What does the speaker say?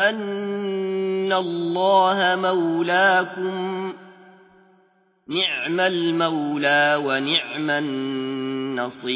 أن الله مولاكم. نعم المولى ونعم النصير.